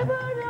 Bye-bye.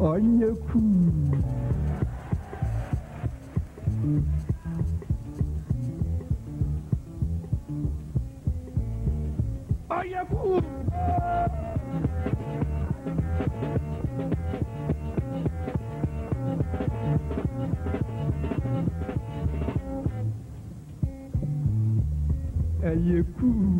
Anne kum. Anne kum. Onye kwuru.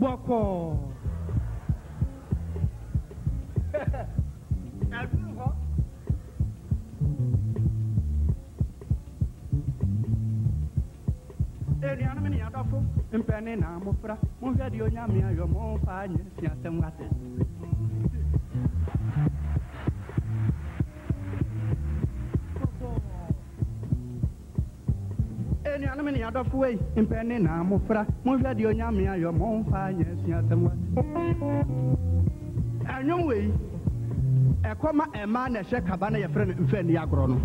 Bọkọ. Eliana mini adafo mpene fa nye fa nye ɛkɔma ɛma na ɛhyɛ kaba no yɛfrɛ no mfɛnni agorɔ no.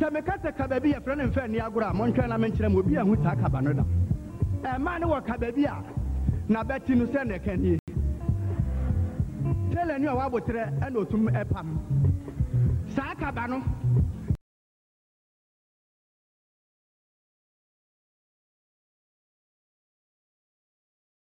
Sɛ meka sɛ kaba bi yɛfrɛ no mfɛnni agorɔ a montwɛn na menkyerɛ ma obi ahu saa kaba no da. Ɛma ne wɔ kaba bi a na bɛti no sɛ nɛka nie. Telani a wabotrɛ ɛna otum ɛpam saa kaba no